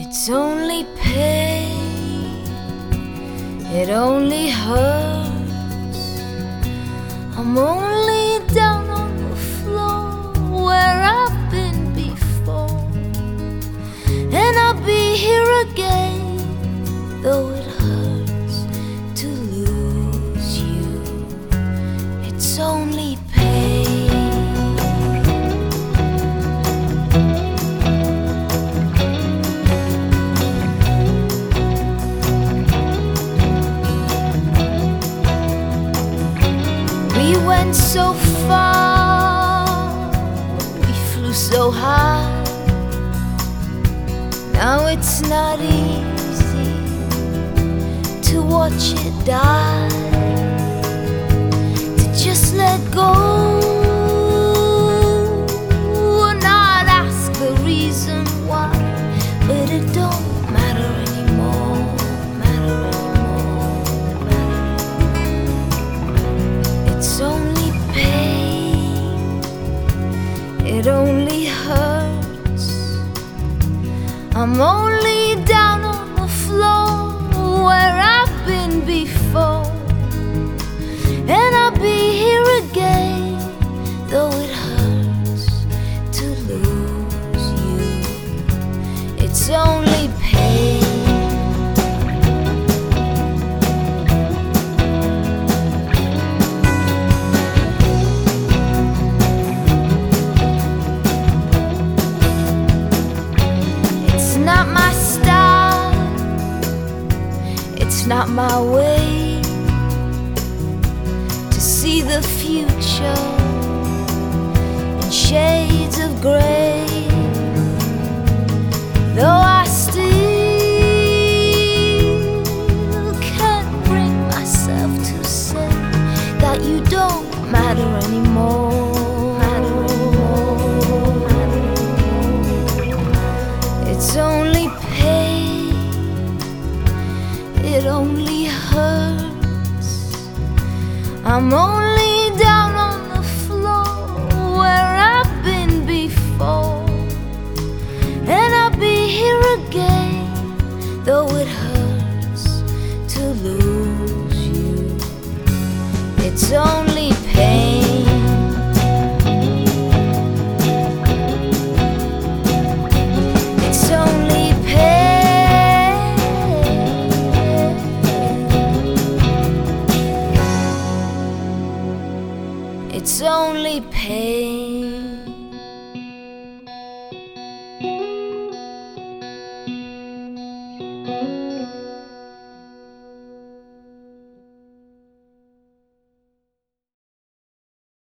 It's only pain, it only hurts. I'm only down on the floor where I've been before, and I'll be here again, though it We went so far, we flew so high. Now it's not easy to watch it die, to just let go and not ask the reason why. But it don't matter I'm only down on the floor where I've not my way to see the future in shades of gray. Though I still can't bring myself to say that you don't matter anymore. Only hurts. I'm only down on the floor where I've been before, and I'll be here again, though it hurts to lose you. It's only It's only pain.